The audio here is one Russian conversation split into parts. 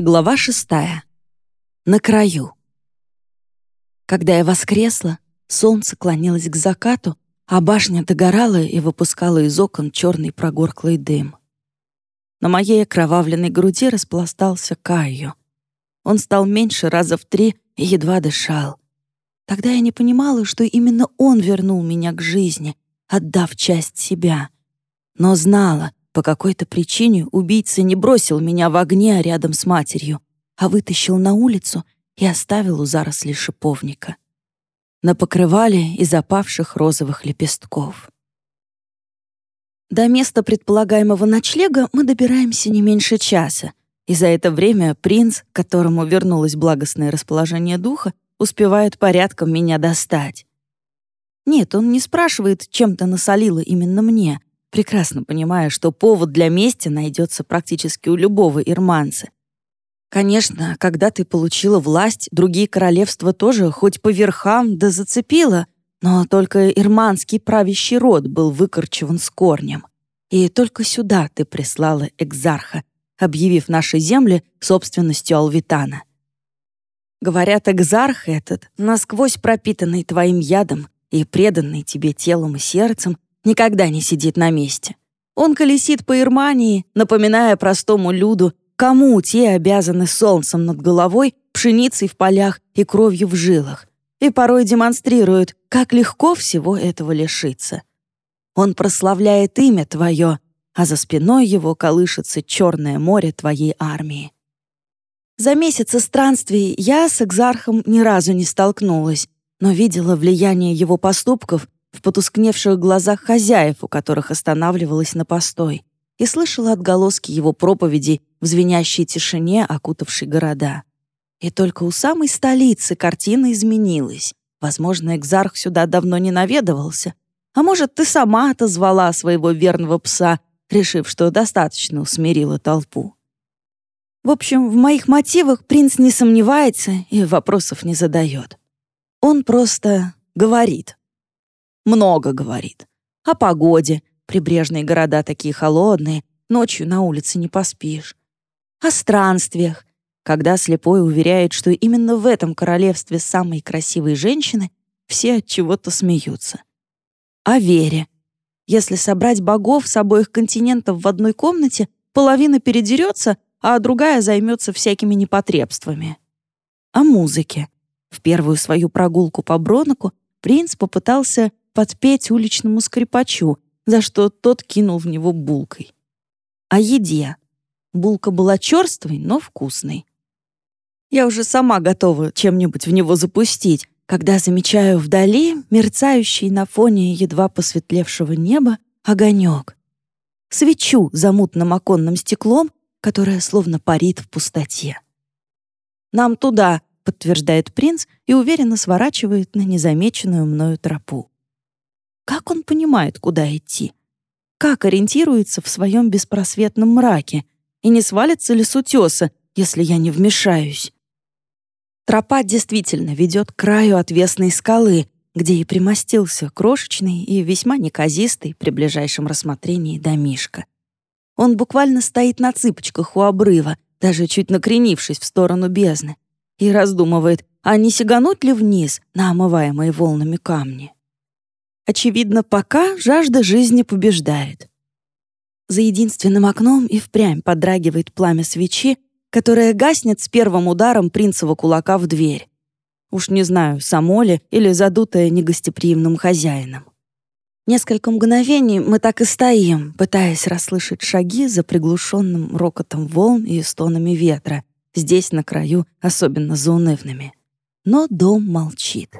Глава шестая. На краю. Когда я воскресла, солнце клонилось к закату, а башня догорала и выпускала из окон черный прогорклый дым. На моей окровавленной груди распластался Кайо. Он стал меньше раза в три и едва дышал. Тогда я не понимала, что именно он вернул меня к жизни, отдав часть себя. Но знала, по какой-то причине убийца не бросил меня в огне рядом с матерью, а вытащил на улицу и оставил у зарослей шиповника. На покрывале из опавших розовых лепестков. До места предполагаемого ночлега мы добираемся не меньше часа, и за это время принц, которому вернулось благостное расположение духа, успевает порядком меня достать. Нет, он не спрашивает, чем ты насолила именно мне, прекрасно понимая, что повод для мести найдется практически у любого ирманца. Конечно, когда ты получила власть, другие королевства тоже хоть по верхам да зацепило, но только ирманский правящий род был выкорчеван с корнем. И только сюда ты прислала экзарха, объявив наши земли собственностью Алвитана. Говорят, экзарх этот, насквозь пропитанный твоим ядом и преданный тебе телом и сердцем, никогда не сидит на месте. Он колесит по Ирмании, напоминая простому люду, кому те обязаны солнцем над головой, пшеницей в полях и кровью в жилах, и порой демонстрирует, как легко всего этого лишиться. Он прославляет имя твое, а за спиной его колышется черное море твоей армии. За месяцы странствий я с Экзархом ни разу не столкнулась, но видела влияние его поступков в потускневших глазах хозяев, у которых останавливалась на постой, и слышала отголоски его проповедей в звенящей тишине, окутавшей города. И только у самой столицы картина изменилась. Возможно, экзарх сюда давно не наведывался. А может, ты сама отозвала своего верного пса, решив, что достаточно усмирила толпу. В общем, в моих мотивах принц не сомневается и вопросов не задает. Он просто говорит много говорит. О погоде, прибрежные города такие холодные, ночью на улице не поспишь. О странствиях, когда слепой уверяет, что именно в этом королевстве самые красивые женщины, все от чего-то смеются. О вере. Если собрать богов с обоих континентов в одной комнате, половина передерется, а другая займется всякими непотребствами. О музыке. В первую свою прогулку по Броноку принц попытался подпеть уличному скрипачу, за что тот кинул в него булкой. О еде. Булка была черствой, но вкусной. Я уже сама готова чем-нибудь в него запустить, когда замечаю вдали мерцающий на фоне едва посветлевшего неба огонек. Свечу за мутным оконным стеклом, которая словно парит в пустоте. «Нам туда», — подтверждает принц и уверенно сворачивает на незамеченную мною тропу. Как он понимает, куда идти? Как ориентируется в своем беспросветном мраке? И не свалится ли с утеса, если я не вмешаюсь? Тропа действительно ведет к краю отвесной скалы, где и примостился крошечный и весьма неказистый при ближайшем рассмотрении домишка. Он буквально стоит на цыпочках у обрыва, даже чуть накренившись в сторону бездны, и раздумывает, а не сигануть ли вниз на омываемые волнами камни. Очевидно, пока жажда жизни побеждает. За единственным окном и впрямь подрагивает пламя свечи, которое гаснет с первым ударом принцева кулака в дверь. Уж не знаю, само ли или задутое негостеприимным хозяином. Несколько мгновений мы так и стоим, пытаясь расслышать шаги за приглушенным рокотом волн и стонами ветра, здесь, на краю, особенно заунывными. Но дом молчит.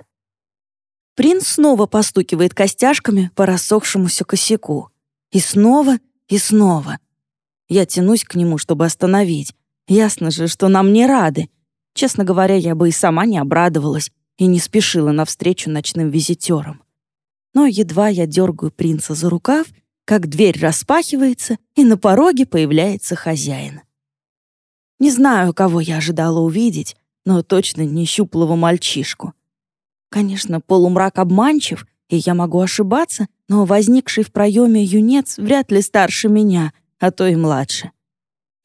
Принц снова постукивает костяшками по рассохшемуся косяку. И снова, и снова. Я тянусь к нему, чтобы остановить. Ясно же, что нам не рады. Честно говоря, я бы и сама не обрадовалась и не спешила навстречу ночным визитерам. Но едва я дергаю принца за рукав, как дверь распахивается, и на пороге появляется хозяин. Не знаю, кого я ожидала увидеть, но точно не щуплого мальчишку. Конечно, полумрак обманчив, и я могу ошибаться, но возникший в проеме юнец вряд ли старше меня, а то и младше.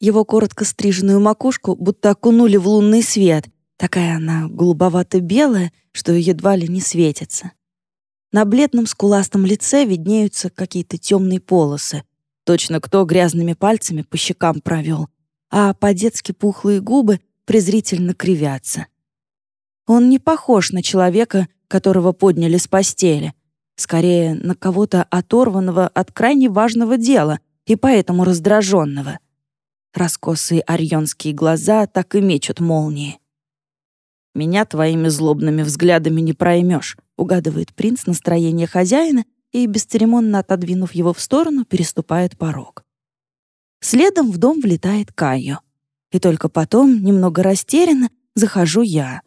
Его коротко стриженную макушку будто окунули в лунный свет. Такая она голубовато-белая, что едва ли не светится. На бледном скуластом лице виднеются какие-то темные полосы. Точно кто грязными пальцами по щекам провел, а по-детски пухлые губы презрительно кривятся. Он не похож на человека, которого подняли с постели. Скорее, на кого-то оторванного от крайне важного дела и поэтому раздраженного. Раскосые арьонские глаза так и мечут молнии. «Меня твоими злобными взглядами не проймешь», — угадывает принц настроение хозяина и, бесцеремонно отодвинув его в сторону, переступает порог. Следом в дом влетает Кайо. И только потом, немного растерянно, захожу я.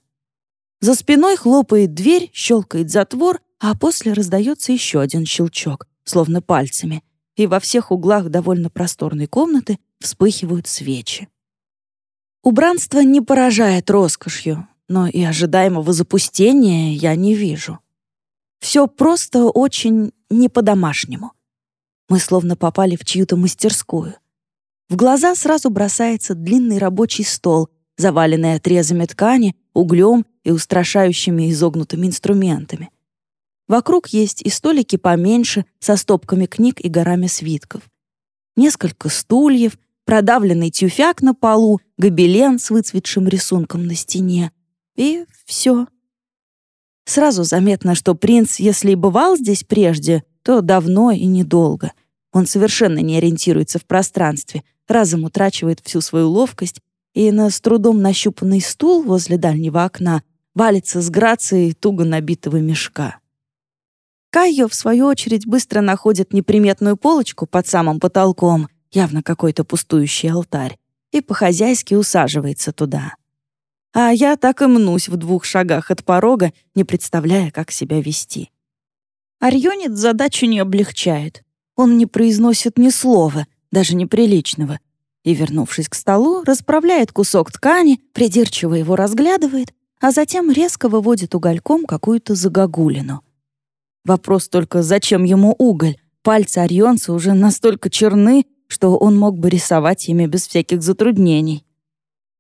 За спиной хлопает дверь, щелкает затвор, а после раздается еще один щелчок, словно пальцами, и во всех углах довольно просторной комнаты вспыхивают свечи. Убранство не поражает роскошью, но и ожидаемого запустения я не вижу. Все просто очень не по-домашнему. Мы словно попали в чью-то мастерскую. В глаза сразу бросается длинный рабочий стол, заваленный отрезами ткани, углем и устрашающими изогнутыми инструментами. Вокруг есть и столики поменьше, со стопками книг и горами свитков. Несколько стульев, продавленный тюфяк на полу, гобелен с выцветшим рисунком на стене, и все. Сразу заметно, что принц, если и бывал здесь прежде, то давно и недолго. Он совершенно не ориентируется в пространстве, разом утрачивает всю свою ловкость и на с трудом нащупанный стул возле дальнего окна валится с грацией туго набитого мешка. Кайо, в свою очередь, быстро находит неприметную полочку под самым потолком, явно какой-то пустующий алтарь, и по-хозяйски усаживается туда а я так и мнусь в двух шагах от порога, не представляя, как себя вести. Арьонец задачу не облегчает. Он не произносит ни слова, даже неприличного, и, вернувшись к столу, расправляет кусок ткани, придирчиво его разглядывает, а затем резко выводит угольком какую-то загогулину. Вопрос только, зачем ему уголь? Пальцы Орионца уже настолько черны, что он мог бы рисовать ими без всяких затруднений.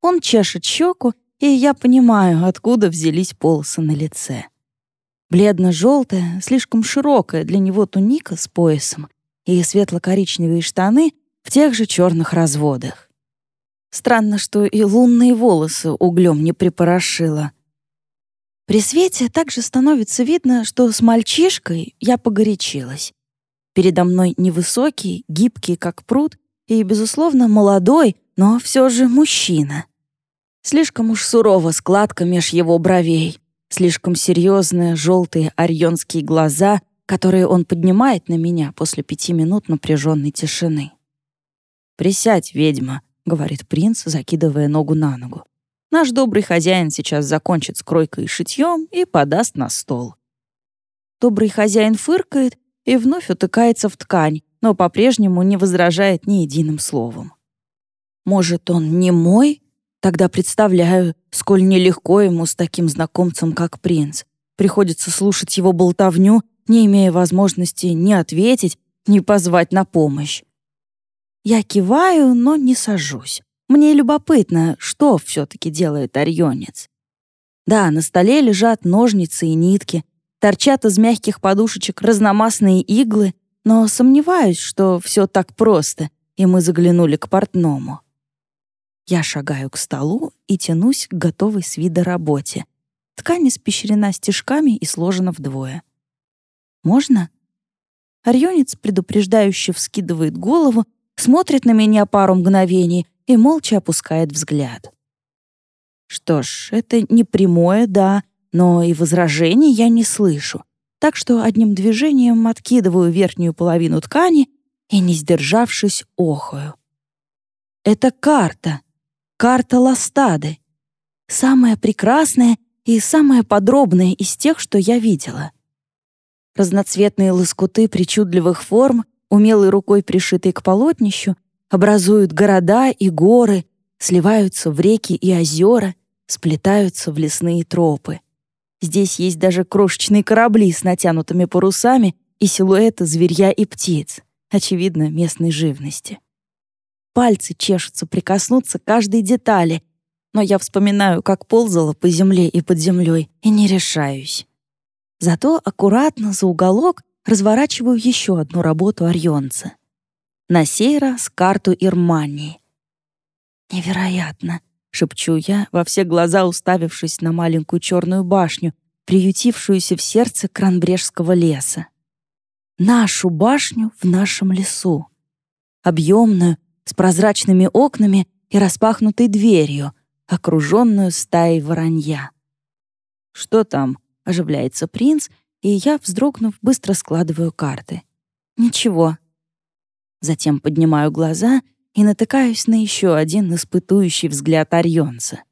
Он чешет щеку и я понимаю, откуда взялись полосы на лице. Бледно-желтая, слишком широкая для него туника с поясом и светло-коричневые штаны в тех же черных разводах. Странно, что и лунные волосы углем не припорошила. При свете также становится видно, что с мальчишкой я погорячилась. Передо мной невысокий, гибкий, как пруд, и, безусловно, молодой, но все же мужчина — Слишком уж сурова складка меж его бровей, слишком серьезные желтые арьонские глаза, которые он поднимает на меня после пяти минут напряженной тишины. «Присядь, ведьма», — говорит принц, закидывая ногу на ногу. «Наш добрый хозяин сейчас закончит с кройкой и шитьем и подаст на стол». Добрый хозяин фыркает и вновь утыкается в ткань, но по-прежнему не возражает ни единым словом. «Может, он не мой?» Тогда представляю, сколь нелегко ему с таким знакомцем, как принц. Приходится слушать его болтовню, не имея возможности ни ответить, ни позвать на помощь. Я киваю, но не сажусь. Мне любопытно, что все-таки делает орионец. Да, на столе лежат ножницы и нитки, торчат из мягких подушечек разномастные иглы, но сомневаюсь, что все так просто, и мы заглянули к портному. Я шагаю к столу и тянусь к готовой с вида работе. Ткань испещрена стежками и сложена вдвое. «Можно?» Орионец предупреждающе вскидывает голову, смотрит на меня пару мгновений и молча опускает взгляд. Что ж, это не прямое «да», но и возражений я не слышу, так что одним движением откидываю верхнюю половину ткани и, не сдержавшись, охаю. Это карта. Карта Ластады. Самая прекрасная и самая подробная из тех, что я видела. Разноцветные лоскуты причудливых форм, умелой рукой пришитые к полотнищу, образуют города и горы, сливаются в реки и озера, сплетаются в лесные тропы. Здесь есть даже крошечные корабли с натянутыми парусами и силуэты зверья и птиц, очевидно, местной живности. пальцы чешутся прикоснуться к каждой детали, но я вспоминаю, как ползала по земле и под землей, и не решаюсь. Зато аккуратно за уголок разворачиваю еще одну работу Орьонца. На сей раз карту Ирмании. «Невероятно!» — шепчу я, во все глаза уставившись на маленькую черную башню, приютившуюся в сердце Кранбрежского леса. Нашу башню в нашем лесу. Объемную, с прозрачными окнами и распахнутой дверью, окруженную стаей воронья. «Что там?» — оживляется принц, и я, вздрогнув, быстро складываю карты. «Ничего». Затем поднимаю глаза и натыкаюсь на еще один испытующий взгляд Орьонца.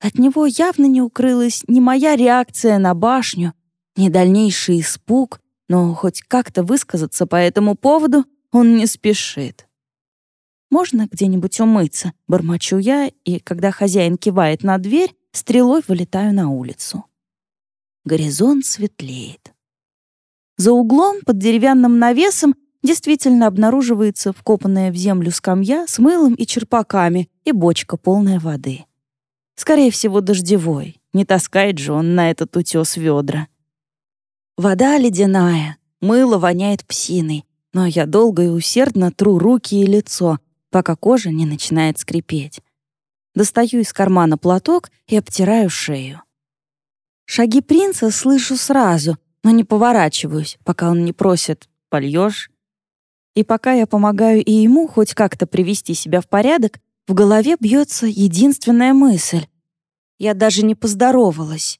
От него явно не укрылась ни моя реакция на башню, ни дальнейший испуг, но хоть как-то высказаться по этому поводу он не спешит. «Можно где-нибудь умыться?» — бормочу я, и, когда хозяин кивает на дверь, стрелой вылетаю на улицу. Горизонт светлеет. За углом, под деревянным навесом, действительно обнаруживается вкопанная в землю скамья с мылом и черпаками и бочка, полная воды. Скорее всего, дождевой. Не таскает же он на этот утес ведра. Вода ледяная, мыло воняет псиной, но я долго и усердно тру руки и лицо, пока кожа не начинает скрипеть. Достаю из кармана платок и обтираю шею. Шаги принца слышу сразу, но не поворачиваюсь, пока он не просит «польёшь?». И пока я помогаю и ему хоть как-то привести себя в порядок, в голове бьется единственная мысль. Я даже не поздоровалась.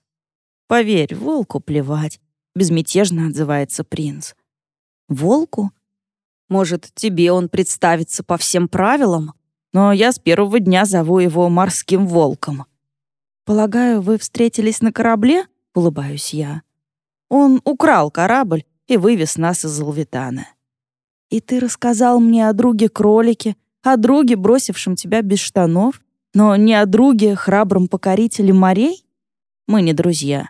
«Поверь, волку плевать», — безмятежно отзывается принц. «Волку? Может, тебе он представится по всем правилам? Но я с первого дня зову его морским волком. Полагаю, вы встретились на корабле? Улыбаюсь я. Он украл корабль и вывез нас из Алвитана. И ты рассказал мне о друге-кролике, о друге, бросившем тебя без штанов, но не о друге, храбром покорителе морей? Мы не друзья.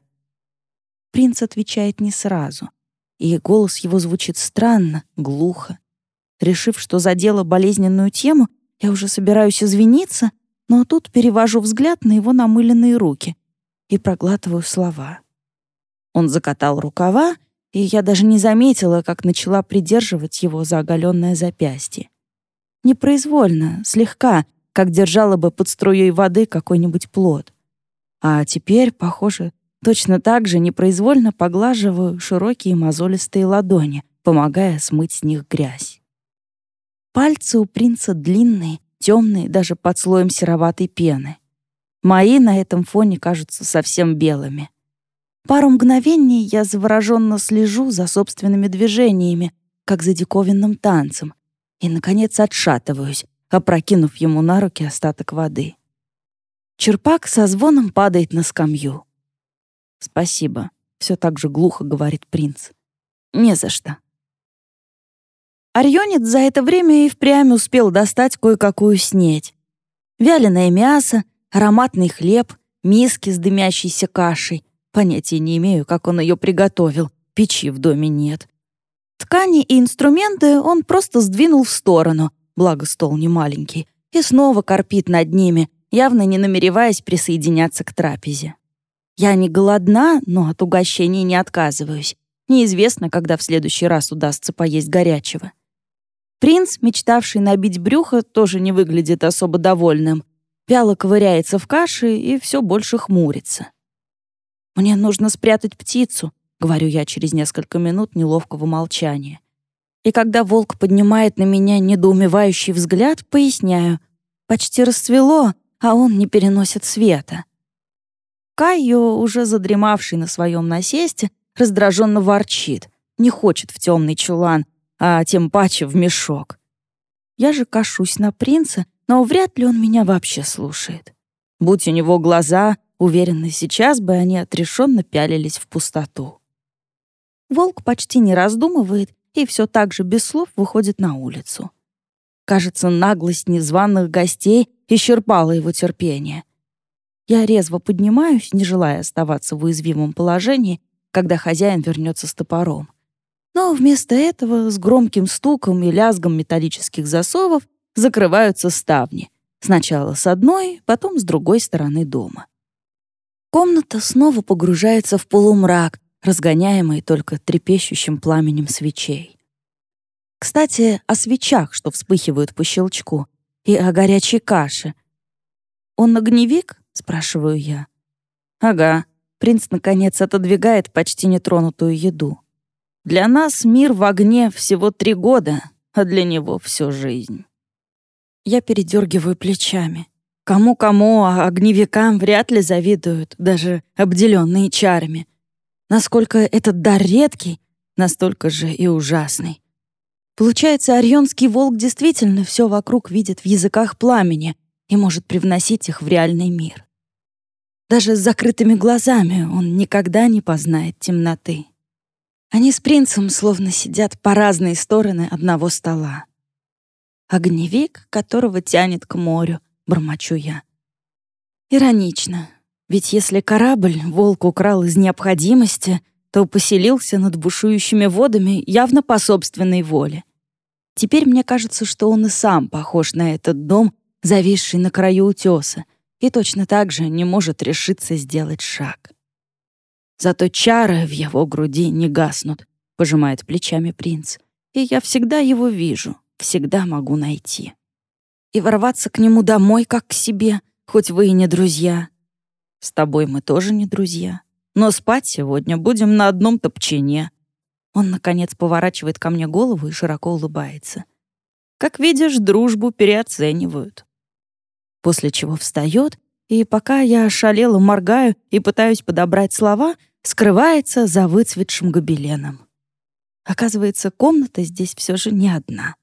Принц отвечает не сразу, и голос его звучит странно, глухо. Решив, что задела болезненную тему, я уже собираюсь извиниться, но тут перевожу взгляд на его намыленные руки и проглатываю слова. Он закатал рукава, и я даже не заметила, как начала придерживать его за оголенное запястье. Непроизвольно, слегка, как держала бы под струей воды какой-нибудь плод. А теперь, похоже, точно так же непроизвольно поглаживаю широкие мозолистые ладони, помогая смыть с них грязь. Пальцы у принца длинные, темные, даже под слоем сероватой пены. Мои на этом фоне кажутся совсем белыми. Пару мгновений я завороженно слежу за собственными движениями, как за диковинным танцем, и, наконец, отшатываюсь, опрокинув ему на руки остаток воды. Черпак со звоном падает на скамью. «Спасибо», — все так же глухо говорит принц. «Не за что». Арьонец за это время и впрямь успел достать кое-какую снеть. Вяленое мясо, ароматный хлеб, миски с дымящейся кашей. Понятия не имею, как он ее приготовил. Печи в доме нет. Ткани и инструменты он просто сдвинул в сторону, благо стол не маленький, и снова корпит над ними, явно не намереваясь присоединяться к трапезе. Я не голодна, но от угощений не отказываюсь. Неизвестно, когда в следующий раз удастся поесть горячего. Принц, мечтавший набить брюхо, тоже не выглядит особо довольным. Вяло ковыряется в каше и все больше хмурится. «Мне нужно спрятать птицу», — говорю я через несколько минут неловкого молчания. И когда волк поднимает на меня недоумевающий взгляд, поясняю. Почти расцвело, а он не переносит света. Кайо, уже задремавший на своем насесте, раздраженно ворчит. Не хочет в темный чулан, а тем паче в мешок. Я же кашусь на принца, но вряд ли он меня вообще слушает. Будь у него глаза, уверенно, сейчас бы они отрешенно пялились в пустоту. Волк почти не раздумывает и все так же без слов выходит на улицу. Кажется, наглость незваных гостей исчерпала его терпение. Я резво поднимаюсь, не желая оставаться в уязвимом положении, когда хозяин вернется с топором. Но вместо этого с громким стуком и лязгом металлических засовов закрываются ставни. Сначала с одной, потом с другой стороны дома. Комната снова погружается в полумрак, разгоняемый только трепещущим пламенем свечей. Кстати, о свечах, что вспыхивают по щелчку, и о горячей каше. «Он огневик?» — спрашиваю я. «Ага». Принц, наконец, отодвигает почти нетронутую еду. «Для нас мир в огне всего три года, а для него всю жизнь». Я передергиваю плечами. Кому-кому, а огневикам вряд ли завидуют, даже обделенные чарами. Насколько этот дар редкий, настолько же и ужасный. Получается, орионский волк действительно все вокруг видит в языках пламени и может привносить их в реальный мир. Даже с закрытыми глазами он никогда не познает темноты. Они с принцем словно сидят по разные стороны одного стола. Огневик, которого тянет к морю, бормочу я. Иронично, ведь если корабль волк украл из необходимости, то поселился над бушующими водами явно по собственной воле. Теперь мне кажется, что он и сам похож на этот дом, зависший на краю утеса, и точно так же не может решиться сделать шаг. Зато чары в его груди не гаснут, пожимает плечами принц. И я всегда его вижу, всегда могу найти. И ворваться к нему домой, как к себе, хоть вы и не друзья. С тобой мы тоже не друзья. Но спать сегодня будем на одном топчине. Он, наконец, поворачивает ко мне голову и широко улыбается. Как видишь, дружбу переоценивают. После чего встает, и пока я ошалела, моргаю и пытаюсь подобрать слова, скрывается за выцветшим гобеленом. Оказывается, комната здесь все же не одна.